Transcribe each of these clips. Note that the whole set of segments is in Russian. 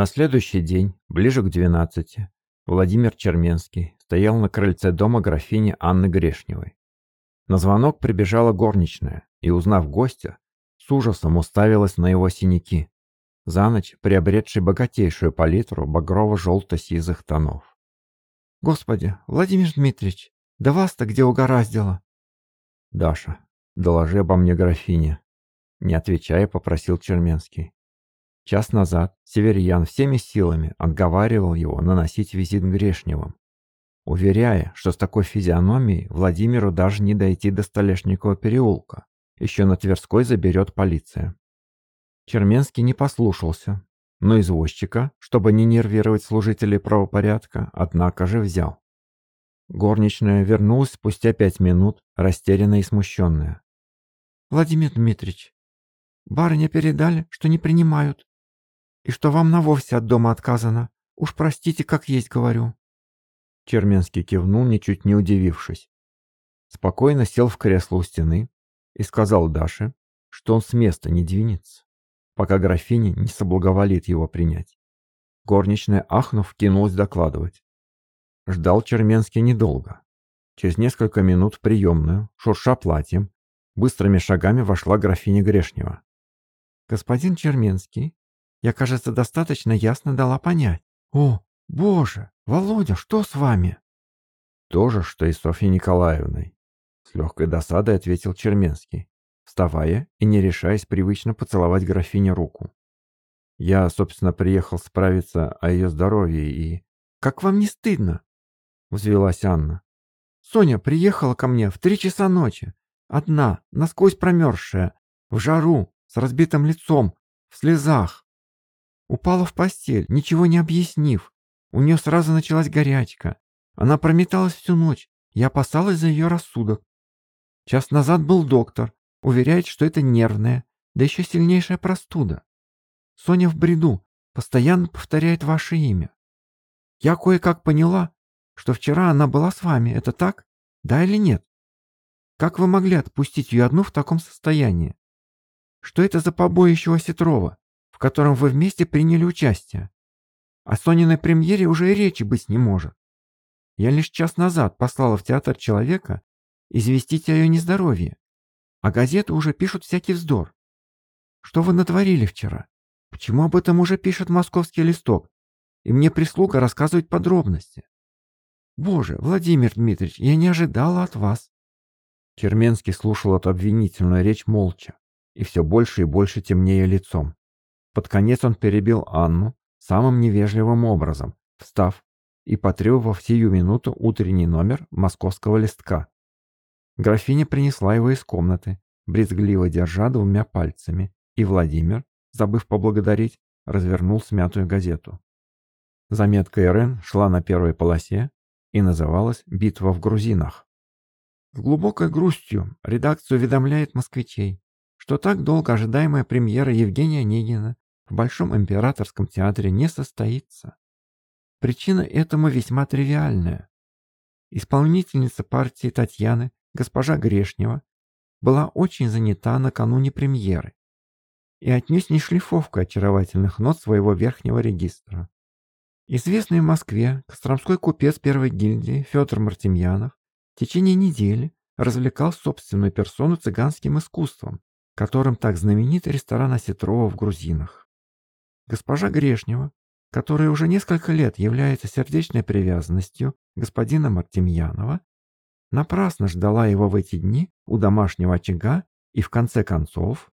На следующий день, ближе к двенадцати, Владимир Черменский стоял на крыльце дома графини Анны Грешневой. На звонок прибежала горничная и, узнав гостя, с ужасом уставилась на его синяки, за ночь приобретший богатейшую палитру багрово-желто-сизых тонов. «Господи, Владимир Дмитриевич, да вас-то где угораздило?» «Даша, доложи обо мне графине», — не отвечая, попросил Черменский. Час назад Северьян всеми силами отговаривал его наносить визит Грешневым, уверяя, что с такой физиономией Владимиру даже не дойти до Столешникова переулка, еще на Тверской заберет полиция. Черменский не послушался, но извозчика, чтобы не нервировать служителей правопорядка, однако же взял. Горничная вернулась спустя пять минут, растерянная и смущенная. «Владимир Дмитриевич, барыня передали, что не принимают, и что вам на вовсе от дома отказано. Уж простите, как есть говорю». Черменский кивнул, ничуть не удивившись. Спокойно сел в кресло у стены и сказал Даше, что он с места не двинется, пока графиня не соблаговолит его принять. Горничная, ахнув, кинулась докладывать. Ждал Черменский недолго. Через несколько минут в приемную, шурша платьем, быстрыми шагами вошла графиня Грешнева. «Господин Черменский, я, кажется, достаточно ясно дала понять. О, боже, Володя, что с вами?» «То же, что и Софьей Николаевной», — с легкой досадой ответил Черменский, вставая и не решаясь привычно поцеловать графине руку. «Я, собственно, приехал справиться о ее здоровье и...» «Как вам не стыдно?» — взвелась Анна. «Соня приехала ко мне в три часа ночи, одна, насквозь промерзшая, в жару, с разбитым лицом, в слезах. Упала в постель, ничего не объяснив. У нее сразу началась горячка. Она прометалась всю ночь. Я опасалась за ее рассудок. Час назад был доктор. Уверяет, что это нервная, да еще сильнейшая простуда. Соня в бреду. Постоянно повторяет ваше имя. Я кое-как поняла, что вчера она была с вами. Это так? Да или нет? Как вы могли отпустить ее одну в таком состоянии? Что это за побоище Осетрова? Котором вы вместе приняли участие. О Сониной премьере уже и речи быть не может. Я лишь час назад послала в театр человека известить о ее нездоровье, а газеты уже пишут всякий вздор. Что вы натворили вчера? Почему об этом уже пишет московский листок? И мне прислуга рассказывает подробности. Боже, Владимир Дмитриевич, я не ожидала от вас. Черменский слушал эту обвинительную речь молча и все больше и больше темнее лицом. Под конец он перебил Анну самым невежливым образом, встав и потребовав сию минуту утренний номер московского листка. Графиня принесла его из комнаты, брезгливо держа двумя пальцами, и Владимир, забыв поблагодарить, развернул смятую газету. Заметка Ирен шла на первой полосе и называлась «Битва в грузинах». С глубокой грустью редакция уведомляет москвичей, что так долго ожидаемая премьера Евгения Онегина в Большом императорском театре не состоится. Причина этому весьма тривиальная. Исполнительница партии Татьяны, госпожа Грешнева, была очень занята накануне премьеры и отнюдь не шлифовка очаровательных нот своего верхнего регистра. Известный в Москве костромской купец первой гильдии Федор Мартемьянов в течение недели развлекал собственную персону цыганским искусством, которым так знаменит ресторан Осетрова в Грузинах. Госпожа Грешнева, которая уже несколько лет является сердечной привязанностью господина Мартемьянова, напрасно ждала его в эти дни у домашнего очага и в конце концов,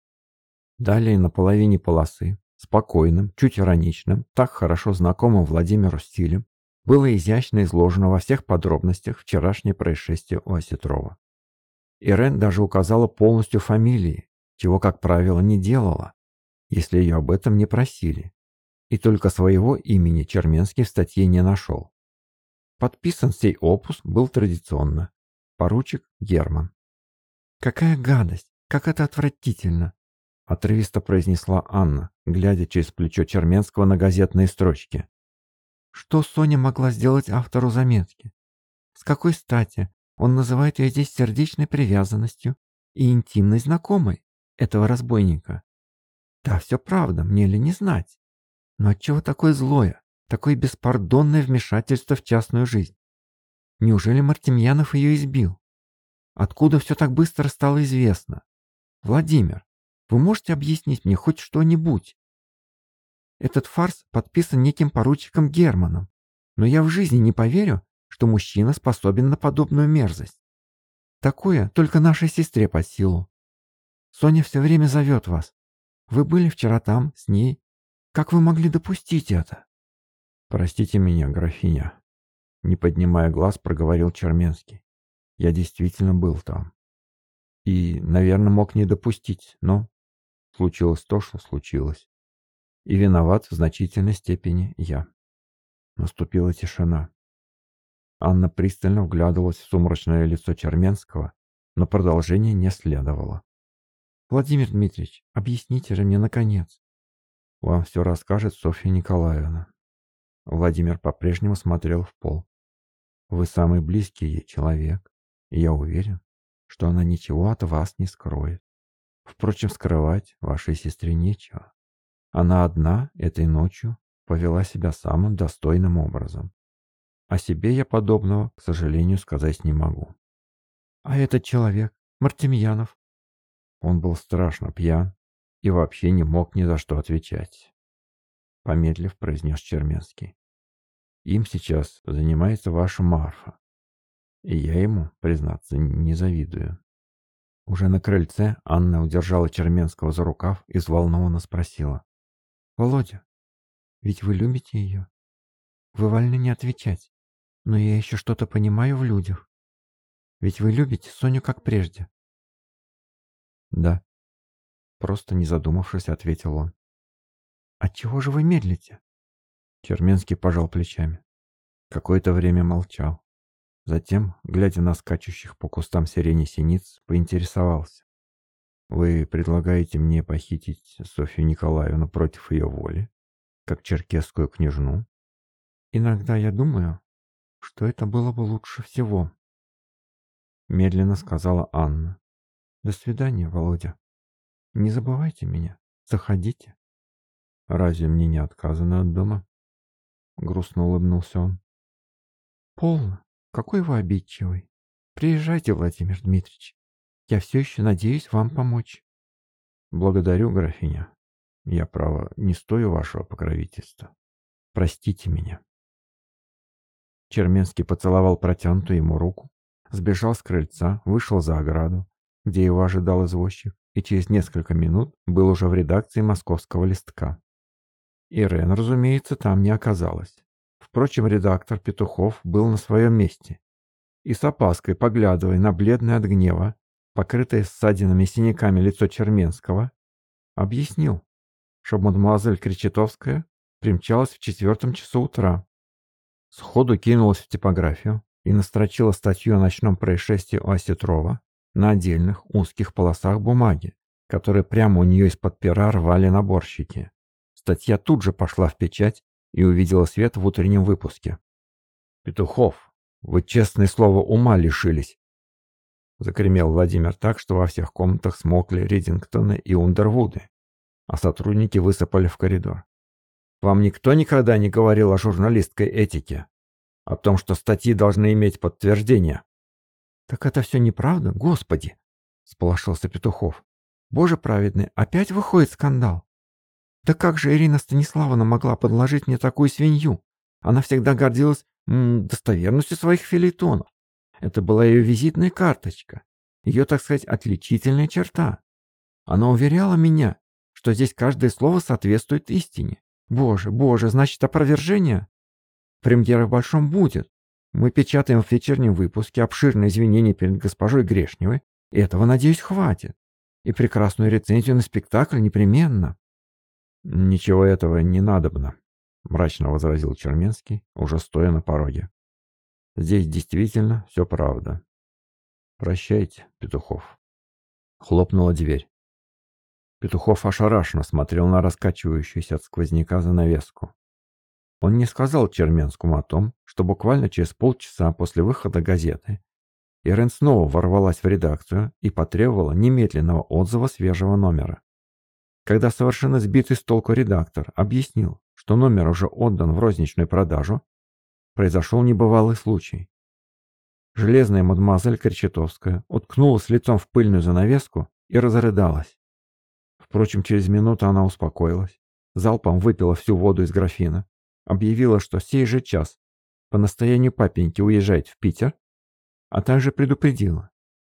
далее на половине полосы, спокойным, чуть ироничным, так хорошо знакомым Владимиру стилем, было изящно изложено во всех подробностях вчерашнее происшествие у Осетрова. Ирен даже указала полностью фамилии, чего, как правило, не делала, если ее об этом не просили. И только своего имени Черменский в статье не нашел. Подписан сей опус был традиционно. Поручик Герман. «Какая гадость! Как это отвратительно!» Отрывисто произнесла Анна, глядя через плечо Черменского на газетные строчки. «Что Соня могла сделать автору заметки? С какой стати он называет ее здесь сердечной привязанностью и интимной знакомой этого разбойника? Да, все правда, мне ли не знать. Но отчего такое злое, такое беспардонное вмешательство в частную жизнь? Неужели Мартемьянов ее избил? Откуда все так быстро стало известно? Владимир, вы можете объяснить мне хоть что-нибудь? Этот фарс подписан неким поручиком Германом, но я в жизни не поверю, что мужчина способен на подобную мерзость. Такое только нашей сестре под силу. Соня все время зовет вас. Вы были вчера там, с ней. Как вы могли допустить это? Простите меня, графиня. Не поднимая глаз, проговорил Черменский. Я действительно был там. И, наверное, мог не допустить, но случилось то, что случилось. И виноват в значительной степени я. Наступила тишина. Анна пристально вглядывалась в сумрачное лицо Черменского, но продолжение не следовало. «Владимир Дмитриевич, объясните же мне, наконец». «Вам все расскажет Софья Николаевна». Владимир по-прежнему смотрел в пол. «Вы самый близкий ей человек, и я уверен, что она ничего от вас не скроет. Впрочем, скрывать вашей сестре нечего. Она одна этой ночью повела себя самым достойным образом. О себе я подобного, к сожалению, сказать не могу. А этот человек, Мартемьянов? Он был страшно пьян и вообще не мог ни за что отвечать. Помедлив, произнес Черменский. Им сейчас занимается ваша Марфа. И я ему, признаться, не завидую. Уже на крыльце Анна удержала Черменского за рукав и взволнованно спросила. «Володя, ведь вы любите ее? Вы вольны не отвечать, но я еще что-то понимаю в людях. Ведь вы любите Соню как прежде». «Да», — просто не задумавшись, ответил он. «Отчего же вы медлите?» Черменский пожал плечами. Какое-то время молчал. Затем, глядя на скачущих по кустам сирени синиц, поинтересовался. «Вы предлагаете мне похитить Софью Николаевну против ее воли, как черкесскую княжну?» «Иногда я думаю, что это было бы лучше всего», — медленно сказала Анна. «До свидания, Володя. Не забывайте меня. Заходите». «Разве мне не отказано от дома?» Грустно улыбнулся он. «Полно. Какой вы обидчивый. Приезжайте, Владимир Дмитриевич. Я все еще надеюсь вам помочь. Благодарю, графиня. Я, право, не стою вашего покровительства. Простите меня. Черменский поцеловал протянутую ему руку, сбежал с крыльца, вышел за ограду, где его ожидал извозчик, и через несколько минут был уже в редакции московского листка. Ирен, разумеется, там не оказалась. Впрочем, редактор Петухов был на своем месте и с опаской, поглядывая на бледное от гнева, покрытое ссадинами и синяками лицо Черменского, объяснил, что мадемуазель Кречетовская примчалась в четвертом часу утра. Сходу кинулась в типографию и настрочила статью о ночном происшествии у Осетрова на отдельных узких полосах бумаги, которые прямо у нее из-под пера рвали наборщики. Статья тут же пошла в печать и увидела свет в утреннем выпуске. «Петухов, вы честное слово ума лишились!» Закремел Владимир так, что во всех комнатах смокли Редингтоны и Ундервуды, а сотрудники высыпали в коридор. «Вам никто никогда не говорил о журналистской этике? О том, что статьи должны иметь подтверждение?» «Так это все неправда, Господи!» — сполошился Петухов. «Боже праведный, опять выходит скандал!» Да как же Ирина Станиславовна могла подложить мне такую свинью? Она всегда гордилась м, достоверностью своих филитонов. Это была ее визитная карточка, ее, так сказать, отличительная черта. Она уверяла меня, что здесь каждое слово соответствует истине. Боже, боже, значит опровержение? Премьера в Большом будет. Мы печатаем в вечернем выпуске обширное извинение перед госпожой Грешневой. Этого, надеюсь, хватит. И прекрасную рецензию на спектакль непременно. «Ничего этого не надобно», — мрачно возразил Черменский, уже стоя на пороге. «Здесь действительно все правда. Прощайте, Петухов». Хлопнула дверь. Петухов ошарашенно смотрел на раскачивающуюся от сквозняка занавеску. Он не сказал Черменскому о том, что буквально через полчаса после выхода газеты Ирен снова ворвалась в редакцию и потребовала немедленного отзыва свежего номера когда совершенно сбитый с толку редактор объяснил, что номер уже отдан в розничную продажу, произошел небывалый случай. Железная мадемуазель Кречетовская уткнулась лицом в пыльную занавеску и разрыдалась. Впрочем, через минуту она успокоилась, залпом выпила всю воду из графина, объявила, что сей же час по настоянию папеньки уезжает в Питер, а также предупредила,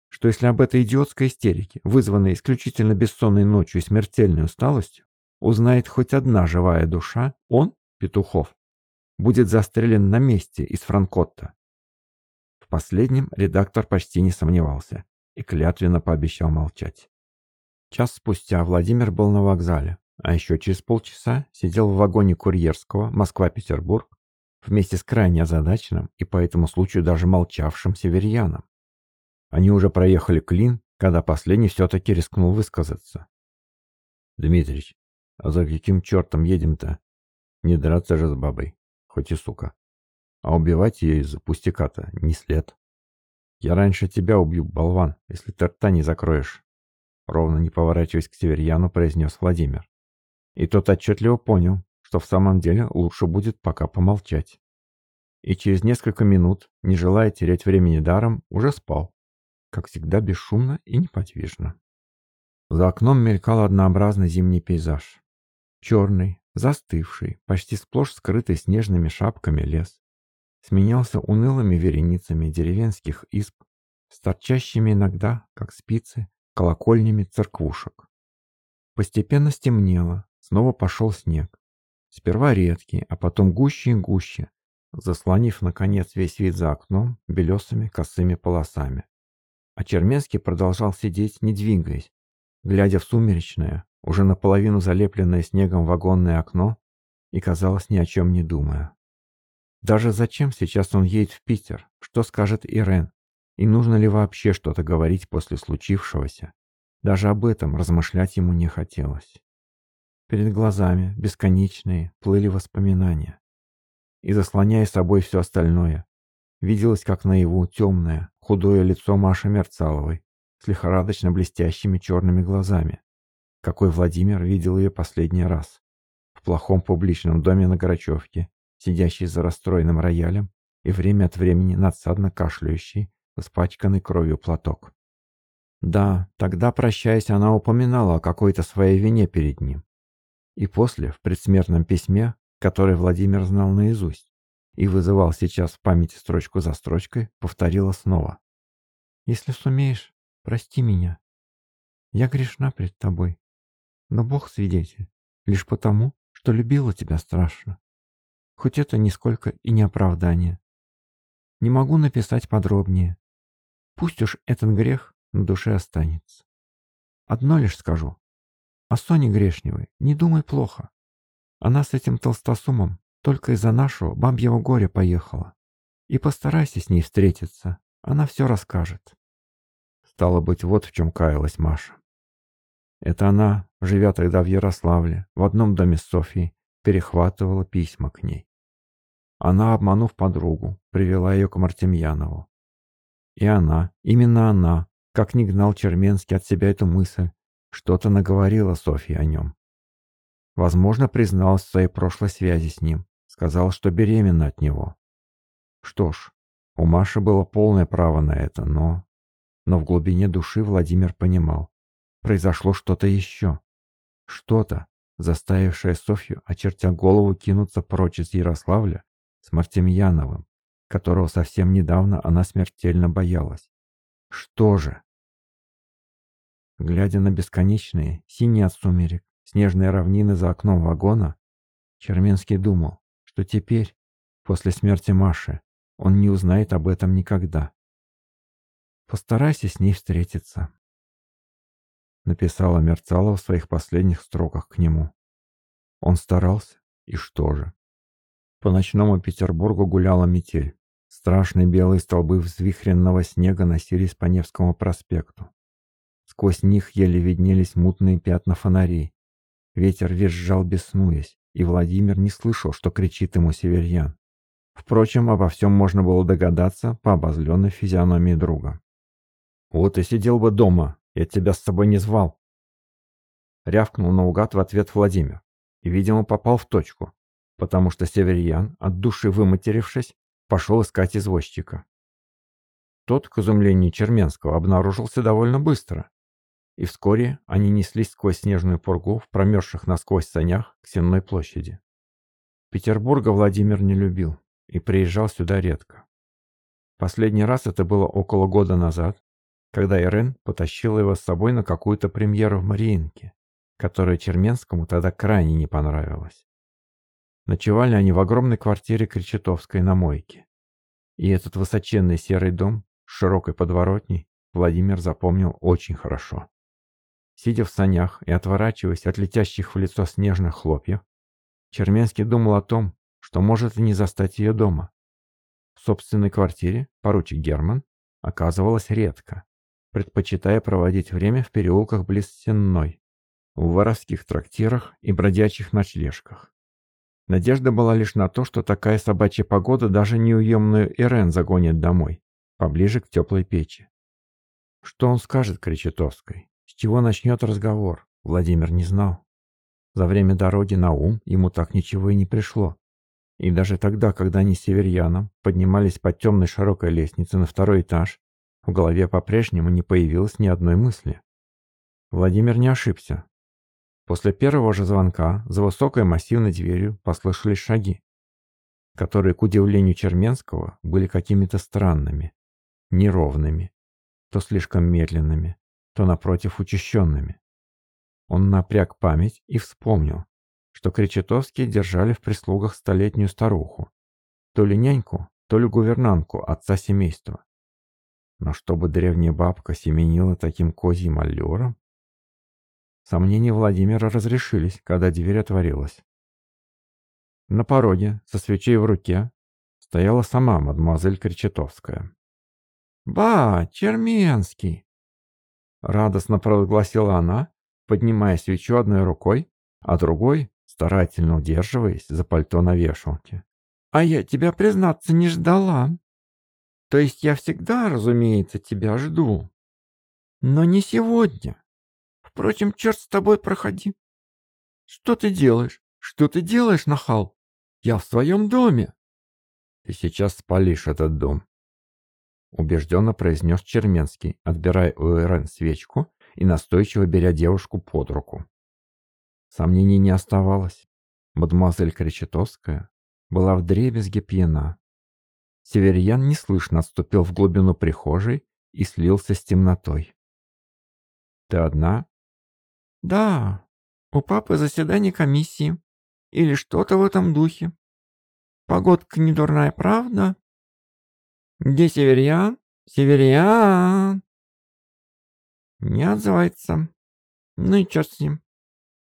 что если об этой идиотской истерике, вызванной исключительно бессонной ночью и смертельной усталостью, узнает хоть одна живая душа, он, Петухов, будет застрелен на месте из Франкотта. В последнем редактор почти не сомневался и клятвенно пообещал молчать. Час спустя Владимир был на вокзале, а еще через полчаса сидел в вагоне курьерского Москва-Петербург вместе с крайне озадаченным и по этому случаю даже молчавшим северьяном. Они уже проехали Клин, когда последний все-таки рискнул высказаться. «Дмитрич, а за каким чертом едем-то? Не драться же с бабой, хоть и сука. А убивать ее из-за пустяка-то не след. Я раньше тебя убью, болван, если ты рта не закроешь. Ровно не поворачиваясь к северьяну, произнес Владимир. И тот отчетливо понял, что в самом деле лучше будет пока помолчать. И через несколько минут, не желая терять времени даром, уже спал как всегда бесшумно и неподвижно. За окном мелькал однообразный зимний пейзаж. Черный, застывший, почти сплошь скрытый снежными шапками лес. Сменялся унылыми вереницами деревенских изб, с торчащими иногда, как спицы, колокольнями церквушек. Постепенно стемнело, снова пошел снег. Сперва редкий, а потом гуще и гуще, заслонив, наконец, весь вид за окном белесыми косыми полосами. А Черменский продолжал сидеть, не двигаясь, глядя в сумеречное, уже наполовину залепленное снегом вагонное окно и, казалось, ни о чем не думая. Даже зачем сейчас он едет в Питер? Что скажет Ирен? И нужно ли вообще что-то говорить после случившегося? Даже об этом размышлять ему не хотелось. Перед глазами, бесконечные, плыли воспоминания. И заслоняя собой все остальное, виделось, как наяву темное, худое лицо Маши Мерцаловой с лихорадочно блестящими черными глазами, какой Владимир видел ее последний раз. В плохом публичном доме на Горачевке, сидящий за расстроенным роялем и время от времени надсадно кашляющий, испачканный кровью платок. Да, тогда, прощаясь, она упоминала о какой-то своей вине перед ним. И после, в предсмертном письме, которое Владимир знал наизусть, и вызывал сейчас в памяти строчку за строчкой, повторила снова. «Если сумеешь, прости меня. Я грешна пред тобой, но Бог свидетель, лишь потому, что любила тебя страшно. Хоть это нисколько и не оправдание. Не могу написать подробнее. Пусть уж этот грех на душе останется. Одно лишь скажу. О Соне Грешневой не думай плохо. Она с этим толстосумом только из-за нашего бабьего горя поехала. И постарайся с ней встретиться, она все расскажет. Стало быть, вот в чем каялась Маша. Это она, живя тогда в Ярославле, в одном доме с Софьей, перехватывала письма к ней. Она, обманув подругу, привела ее к Мартемьянову. И она, именно она, как не гнал Черменский от себя эту мысль, что-то наговорила Софье о нем. Возможно, призналась в своей прошлой связи с ним, Сказал, что беременна от него. Что ж, у Маши было полное право на это, но... Но в глубине души Владимир понимал. Произошло что-то еще. Что-то, заставившее Софью, очертя голову, кинуться прочь из Ярославля с Мартемьяновым, которого совсем недавно она смертельно боялась. Что же? Глядя на бесконечные, синие от сумерек, снежные равнины за окном вагона, Черменский думал, что теперь, после смерти Маши, он не узнает об этом никогда. Постарайся с ней встретиться. Написала Мерцалова в своих последних строках к нему. Он старался, и что же? По ночному Петербургу гуляла метель. Страшные белые столбы взвихренного снега носились по Невскому проспекту. Сквозь них еле виднелись мутные пятна фонарей. Ветер визжал беснуясь и Владимир не слышал, что кричит ему северьян. Впрочем, обо всем можно было догадаться по обозленной физиономии друга. «Вот и сидел бы дома, я тебя с собой не звал!» Рявкнул наугад в ответ Владимир и, видимо, попал в точку. потому что Северьян, от души выматерившись, пошел искать извозчика. Тот, к изумлению Черменского, обнаружился довольно быстро, и вскоре они неслись сквозь снежную пургу в промерзших насквозь санях к Сенной площади. Петербурга Владимир не любил и приезжал сюда редко. Последний раз это было около года назад, когда Ирен потащила его с собой на какую-то премьеру в Мариинке, которая Черменскому тогда крайне не понравилась. Ночевали они в огромной квартире Кречетовской на мойке. И этот высоченный серый дом с широкой подворотней Владимир запомнил очень хорошо. Сидя в санях и отворачиваясь от летящих в лицо снежных хлопьев, Черменский думал о том, что может и не застать ее дома. В собственной квартире поручик Герман оказывалось редко, предпочитая проводить время в переулках близ Сенной, в воровских трактирах и бродячих ночлежках. Надежда была лишь на то, что такая собачья погода даже неуемную Ирен загонит домой, поближе к теплой печи. Что он скажет Кречетовской? С чего начнет разговор? Владимир не знал. За время дороги на ум ему так ничего и не пришло. И даже тогда, когда они с Северьяном поднимались по темной широкой лестнице на второй этаж, в голове по-прежнему не появилось ни одной мысли. Владимир не ошибся. После первого же звонка за высокой массивной дверью послышались шаги, которые, к удивлению Черменского, были какими-то странными, неровными, то слишком медленными, то напротив учащенными. Он напряг память и вспомнил, что Кречетовские держали в прислугах столетнюю старуху, то ли няньку, то ли гувернантку отца семейства. Но чтобы древняя бабка семенила таким козьим аллюром? Сомнения Владимира разрешились, когда дверь отворилась. На пороге, со свечей в руке, стояла сама мадемуазель Кречетовская. «Ба, Черменский!» Радостно провозгласила она поднимая свечу одной рукой, а другой, старательно удерживаясь за пальто на вешалке. «А я тебя, признаться, не ждала. То есть я всегда, разумеется, тебя жду. Но не сегодня. Впрочем, черт с тобой, проходи. Что ты делаешь? Что ты делаешь, нахал? Я в своем доме. Ты сейчас спалишь этот дом. Убежденно произнес Черменский, отбирая у Ирен свечку и настойчиво беря девушку под руку. Сомнений не оставалось. Мадемуазель Кречетовская была в дребезге пьяна. Северьян неслышно отступил в глубину прихожей и слился с темнотой. «Ты одна?» «Да, у папы заседание комиссии. Или что-то в этом духе. Погодка недурная, правда?» «Где Северьян? Северьян!» Не отзывается. Ну и черт с ним.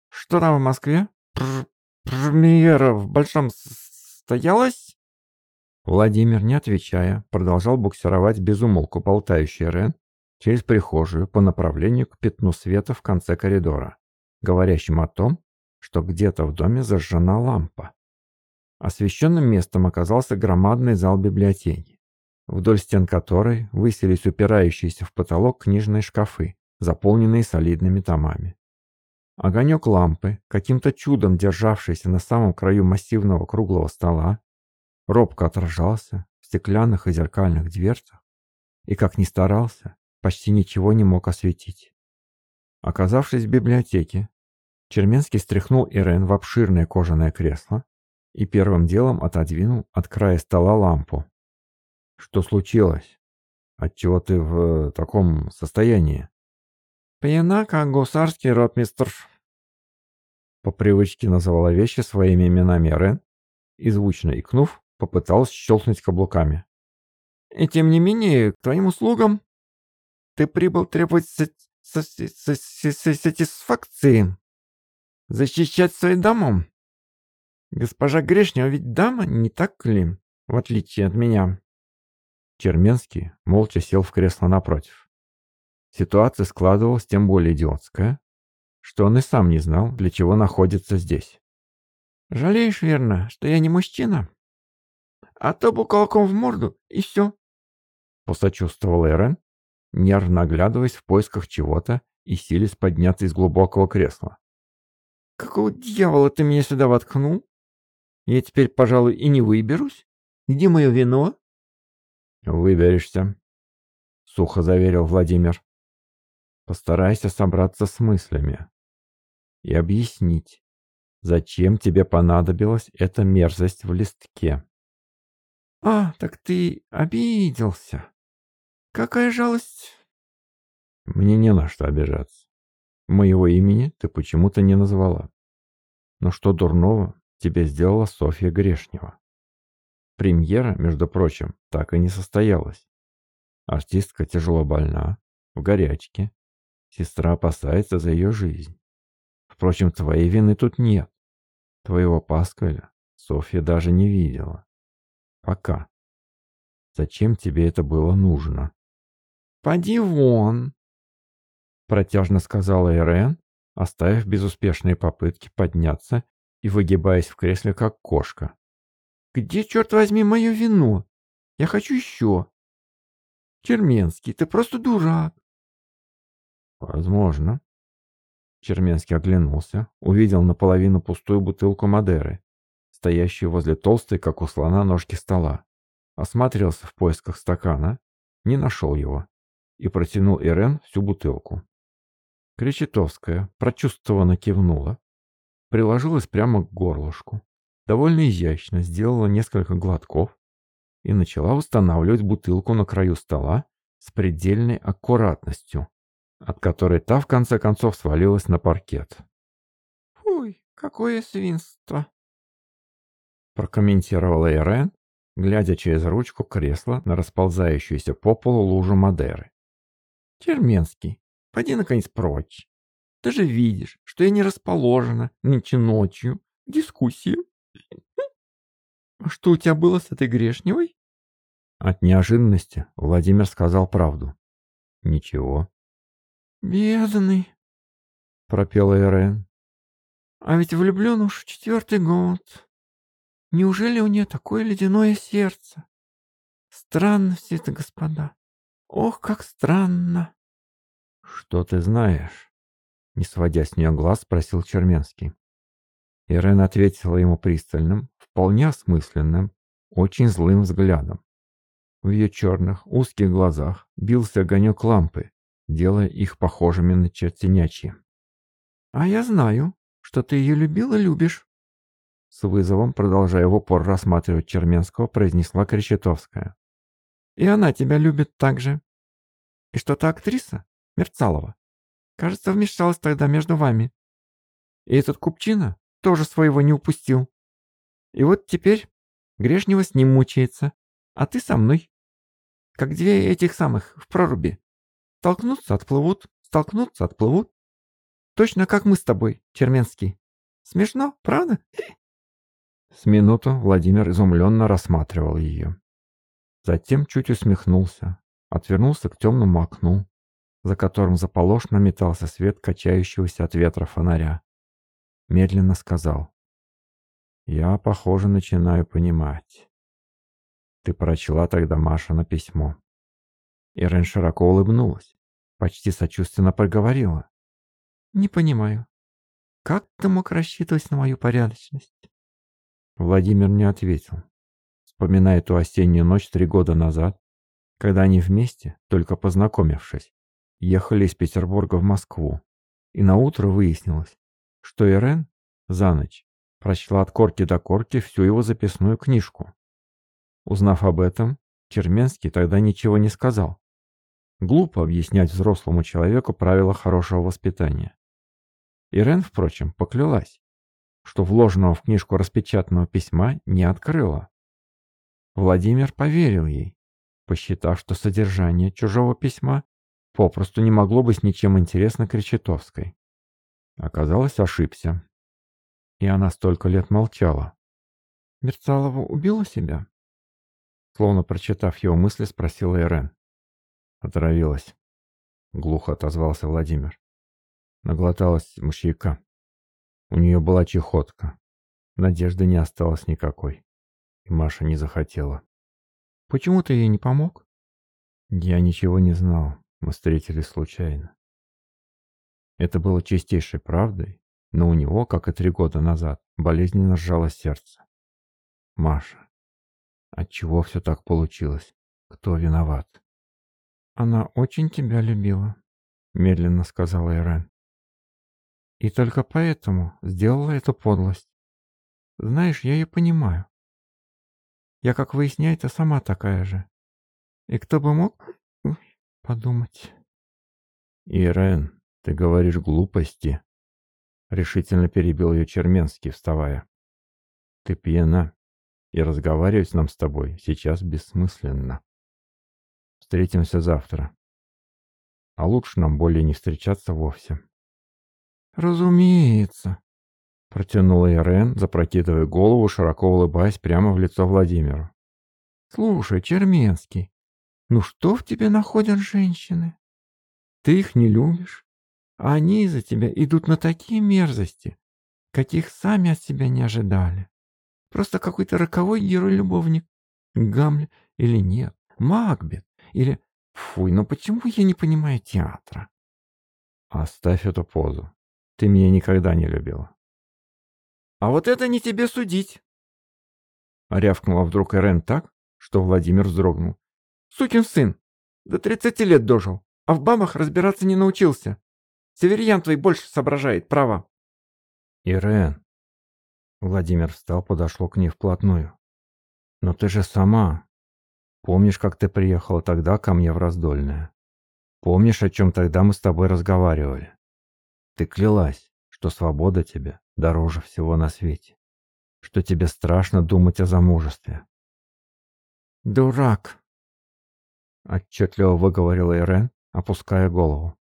Что там в Москве? Пр Премьера в Большом состоялась? Владимир, не отвечая, продолжал буксировать безумолку болтающий Рен через прихожую по направлению к пятну света в конце коридора, говорящим о том, что где-то в доме зажжена лампа. Освещенным местом оказался громадный зал библиотеки, вдоль стен которой высились упирающиеся в потолок книжные шкафы, заполненные солидными томами. Огонек лампы, каким-то чудом державшийся на самом краю массивного круглого стола, робко отражался в стеклянных и зеркальных дверцах и, как ни старался, почти ничего не мог осветить. Оказавшись в библиотеке, Черменский стряхнул Ирен в обширное кожаное кресло и первым делом отодвинул от края стола лампу. «Что случилось? Отчего ты в таком состоянии?» Пьяна, как гусарский ротмистр. По привычке называла вещи своими именами Рен и, звучно икнув, попыталась щелкнуть каблуками. «И тем не менее, к твоим услугам ты прибыл требовать сатисфакции, защищать свои дома. Госпожа Грешнева ведь дама, не так ли, в отличие от меня?» Черменский молча сел в кресло напротив. Ситуация складывалась тем более идиотская, что он и сам не знал, для чего находится здесь. «Жалеешь, верно, что я не мужчина? А то бы кулаком в морду, и все!» Посочувствовал Эрен, нервно оглядываясь в поисках чего-то и силясь подняться из глубокого кресла. «Какого дьявола ты меня сюда воткнул? Я теперь, пожалуй, и не выберусь. Где мое вино? Выберешься, сухо заверил Владимир. Постарайся собраться с мыслями и объяснить, зачем тебе понадобилась эта мерзость в листке. А, так ты обиделся. Какая жалость. Мне не на что обижаться. Моего имени ты почему-то не назвала. Но что дурного тебе сделала Софья Грешнева? Премьера, между прочим, так и не состоялась. Артистка тяжело больна, в горячке. Сестра опасается за ее жизнь. Впрочем, твоей вины тут нет. Твоего Паскаля Софья даже не видела. Пока. Зачем тебе это было нужно? «Поди вон!» Протяжно сказала Ирен, оставив безуспешные попытки подняться и выгибаясь в кресле, как кошка. «Где, черт возьми, мое вино? Я хочу еще!» «Черменский, ты просто дурак!» «Возможно». Черменский оглянулся, увидел наполовину пустую бутылку Мадеры, стоящую возле толстой, как у слона, ножки стола. Осмотрелся в поисках стакана, не нашел его и протянул Ирен всю бутылку. Кречетовская прочувствованно кивнула, приложилась прямо к горлышку, довольно изящно сделала несколько глотков и начала устанавливать бутылку на краю стола с предельной аккуратностью, от которой та в конце концов свалилась на паркет. «Фуй, какое свинство!» прокомментировала Ирен, глядя через ручку кресла на расползающуюся по полу лужу Мадеры. «Черменский, пойди наконец прочь. Ты же видишь, что я не расположена нынче ночью к дискуссии. А что у тебя было с этой грешневой?» От неожиданности Владимир сказал правду. «Ничего». «Бедный», — пропела Ирен. «А ведь влюблен уж четвертый год. Неужели у нее такое ледяное сердце? Странно все это, господа. Ох, как странно. Что ты знаешь? Не сводя с нее глаз, спросил Черменский. Ирен ответила ему пристальным, вполне осмысленным, очень злым взглядом. В ее черных, узких глазах бился огонек лампы, делая их похожими на чертенячьи. «А я знаю, что ты ее любил и любишь», с вызовом, продолжая в упор рассматривать Черменского, произнесла Кречетовская. «И она тебя любит так же. И что та актриса, Мерцалова, кажется, вмешалась тогда между вами. И этот Купчина тоже своего не упустил. И вот теперь Грешнева с ним мучается, а ты со мной. Как две этих самых в проруби. Столкнутся, отплывут, столкнутся, отплывут. Точно как мы с тобой, Черменский. Смешно, правда? С минуту Владимир изумленно рассматривал ее. Затем чуть усмехнулся, отвернулся к темному окну, за которым заполошно метался свет качающегося от ветра фонаря. Медленно сказал. «Я, похоже, начинаю понимать. Ты прочла тогда Маша на письмо». Ирен широко улыбнулась, почти сочувственно проговорила. «Не понимаю. Как ты мог рассчитывать на мою порядочность?» Владимир не ответил, вспоминая ту осеннюю ночь три года назад, когда они вместе, только познакомившись, ехали из Петербурга в Москву, и наутро выяснилось, что Ирен за ночь прочла от корки до корки всю его записную книжку. Узнав об этом, Черменский тогда ничего не сказал. Глупо объяснять взрослому человеку правила хорошего воспитания. Ирен, впрочем, поклялась, что вложенного в книжку распечатанного письма не открыла. Владимир поверил ей, посчитав, что содержание чужого письма попросту не могло быть ничем интересно Кречетовской. Оказалось, ошибся. И она столько лет молчала. «Мерцалова убила себя?» Словно прочитав его мысли, спросила Ирен. Отравилась. Глухо отозвался Владимир. Наглоталась мышьяка. У нее была чехотка. Надежды не осталось никакой. И Маша не захотела. «Почему ты ей не помог?» Я ничего не знал. Мы встретились случайно. Это было чистейшей правдой, но у него, как и три года назад, болезненно сжало сердце. Маша. Отчего все так получилось? Кто виноват? Она очень тебя любила, медленно сказала Ирен. И только поэтому сделала эту подлость. Знаешь, я ее понимаю. Я, как выясняется, сама такая же. И кто бы мог подумать? Ирен, ты говоришь глупости. Решительно перебил ее Черменский, вставая. Ты пьяна, и разговаривать нам с тобой сейчас бессмысленно. Встретимся завтра. А лучше нам более не встречаться вовсе. Разумеется, протянула Ирен, запрокидывая голову, широко улыбаясь прямо в лицо Владимиру. Слушай, Черменский, ну что в тебе находят женщины? Ты их не любишь, а они из-за тебя идут на такие мерзости, каких сами от себя не ожидали. Просто какой-то роковой герой-любовник. Гамлет или нет, Макбет или... Фуй, ну почему я не понимаю театра? Оставь эту позу. Ты меня никогда не любила. А вот это не тебе судить. Рявкнула вдруг Эрен так, что Владимир вздрогнул. Сукин сын, до тридцати лет дожил, а в бабах разбираться не научился. Северьян твой больше соображает, право. Ирен. Владимир встал, подошел к ней вплотную. Но ты же сама. Помнишь, как ты приехала тогда ко мне в Раздольное? Помнишь, о чем тогда мы с тобой разговаривали? Ты клялась, что свобода тебе дороже всего на свете, что тебе страшно думать о замужестве. «Дурак!» — отчетливо выговорила Ирен, опуская голову.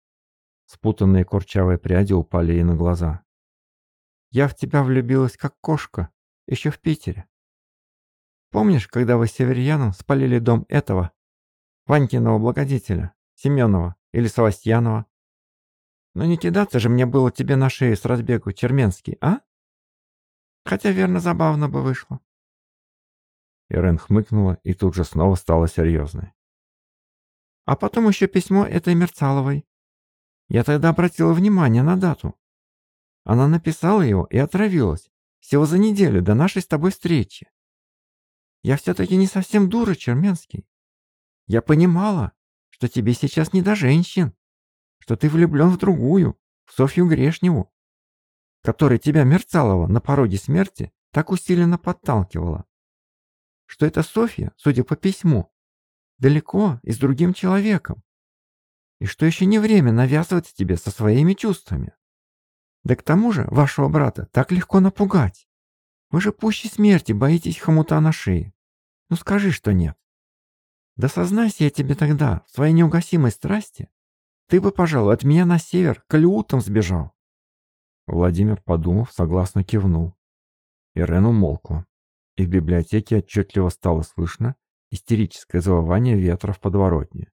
Спутанные курчавые пряди упали ей на глаза. «Я в тебя влюбилась, как кошка, еще в Питере. Помнишь, когда вы с Северьяном спалили дом этого, Ванькиного благодетеля, Семенова или Савастьянова? Но не кидаться же мне было тебе на шею с разбегу, Черменский, а? Хотя, верно, забавно бы вышло». Ирен хмыкнула и тут же снова стала серьезной. А потом еще письмо этой Мерцаловой. Я тогда обратила внимание на дату. Она написала его и отравилась всего за неделю до нашей с тобой встречи. Я все-таки не совсем дура, Черменский. Я понимала, что тебе сейчас не до женщин, что ты влюблен в другую, в Софью Грешневу, которая тебя, Мерцалова, на пороге смерти так усиленно подталкивала, что эта Софья, судя по письму, далеко и с другим человеком, и что еще не время навязывать тебе со своими чувствами. Да к тому же вашего брата так легко напугать. Вы же пуще смерти боитесь хомута на шее. Ну скажи, что нет. Да сознайся я тебе тогда в своей неугасимой страсти, ты бы, пожалуй, от меня на север к Алиутам сбежал. Владимир, подумав, согласно кивнул. Ирен умолкла, и в библиотеке отчетливо стало слышно истерическое завывание ветра в подворотне.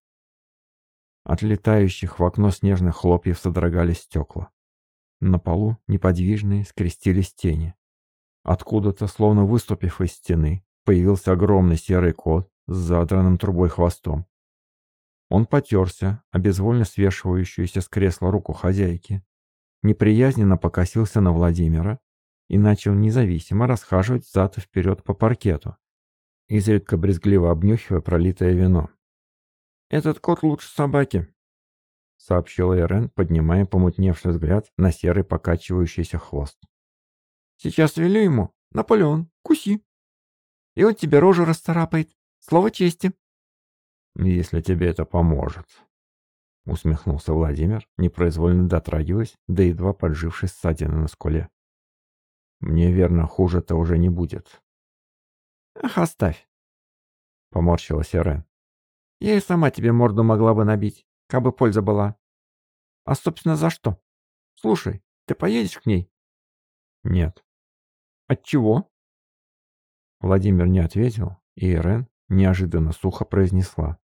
От летающих в окно снежных хлопьев содрогались стекла. На полу неподвижные скрестились тени. Откуда-то, словно выступив из стены, появился огромный серый кот с задранным трубой хвостом. Он потерся, о безвольно свешивающуюся с кресла руку хозяйки, неприязненно покосился на Владимира и начал независимо расхаживать взад и вперед по паркету, изредка брезгливо обнюхивая пролитое вино. «Этот кот лучше собаки», — сообщила Ирен, поднимая помутневший взгляд на серый покачивающийся хвост. «Сейчас велю ему, Наполеон, куси. И он тебе рожу расцарапает. Слово чести». «Если тебе это поможет», — усмехнулся Владимир, непроизвольно дотрагиваясь до едва поджившей ссадины на скуле. «Мне верно, хуже-то уже не будет». «Ах, оставь!» — поморщилась Ирен. «Я и сама тебе морду могла бы набить, как бы польза была. А, собственно, за что? Слушай, ты поедешь к ней?» «Нет». «Отчего?» Владимир не ответил, и Ирен неожиданно сухо произнесла.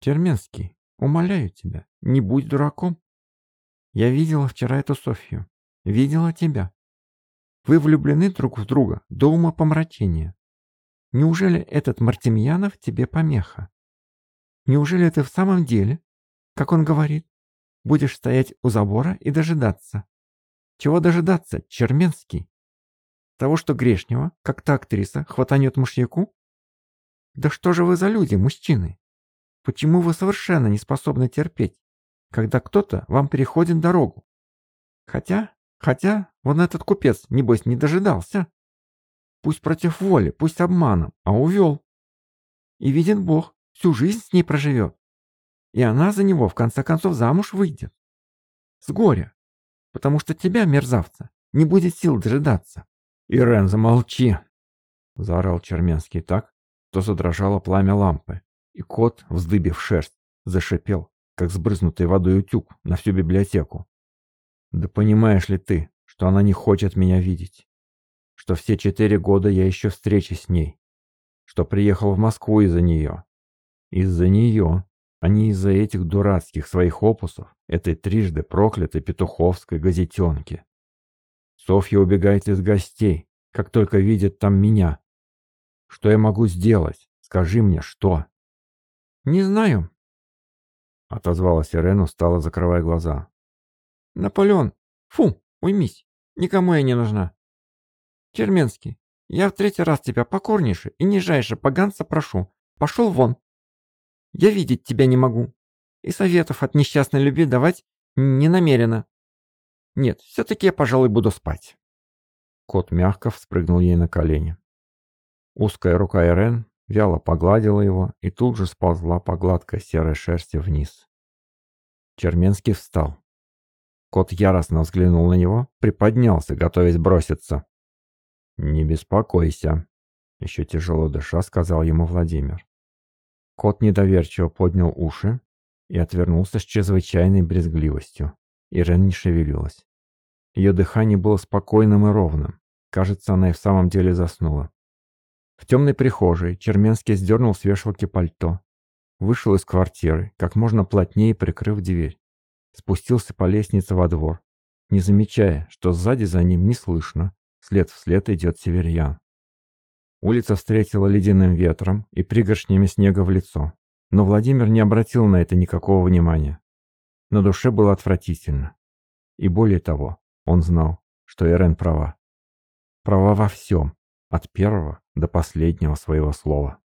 «Терменский, умоляю тебя, не будь дураком. Я видела вчера эту Софью, видела тебя. Вы влюблены друг в друга до ума помрачения. Неужели этот Мартемьянов тебе помеха? Неужели ты в самом деле, как он говорит, будешь стоять у забора и дожидаться? Чего дожидаться, Черменский? Того, что грешнего, как та актриса, хватанет мышьяку? Да что же вы за люди, мужчины? Почему вы совершенно не способны терпеть, когда кто-то вам переходит дорогу? Хотя, хотя, вон этот купец, небось, не дожидался. Пусть против воли, пусть обманом, а увел. И виден Бог, всю жизнь с ней проживет. И она за него, в конце концов, замуж выйдет. С горя. Потому что тебя, мерзавца, не будет сил дожидаться. «Ирен, замолчи!» — заорал Черменский так, что задрожало пламя лампы, и кот, вздыбив шерсть, зашипел, как сбрызнутый водой утюг на всю библиотеку. «Да понимаешь ли ты, что она не хочет меня видеть? Что все четыре года я еще встречи с ней? Что приехал в Москву из-за нее? Из-за нее, а не из-за этих дурацких своих опусов, этой трижды проклятой петуховской газетенки. Софья убегает из гостей, как только видит там меня. Что я могу сделать? Скажи мне, что?» «Не знаю», — отозвалась Ирен, устало закрывая глаза. «Наполеон, фу, уймись, никому я не нужна. Черменский, я в третий раз тебя покорнейше и нижайше поганца прошу, пошел вон. Я видеть тебя не могу, и советов от несчастной любви давать не намерена. Нет, все-таки я, пожалуй, буду спать». Кот мягко вспрыгнул ей на колени. Узкая рука Ирен вяло погладила его и тут же сползла по гладкой серой шерсти вниз. Черменский встал. Кот яростно взглянул на него, приподнялся, готовясь броситься. «Не беспокойся», — еще тяжело дыша сказал ему Владимир. Кот недоверчиво поднял уши и отвернулся с чрезвычайной брезгливостью. Ирен не шевелилась. Ее дыхание было спокойным и ровным. Кажется, она и в самом деле заснула. В темной прихожей Черменский сдернул с вешалки пальто. Вышел из квартиры, как можно плотнее прикрыв дверь. Спустился по лестнице во двор, не замечая, что сзади за ним не слышно. След вслед идет северьян. Улица встретила ледяным ветром и пригоршнями снега в лицо. Но Владимир не обратил на это никакого внимания. На душе было отвратительно. И более того, он знал, что Эрен права. Права во всем, от первого до последнего своего слова.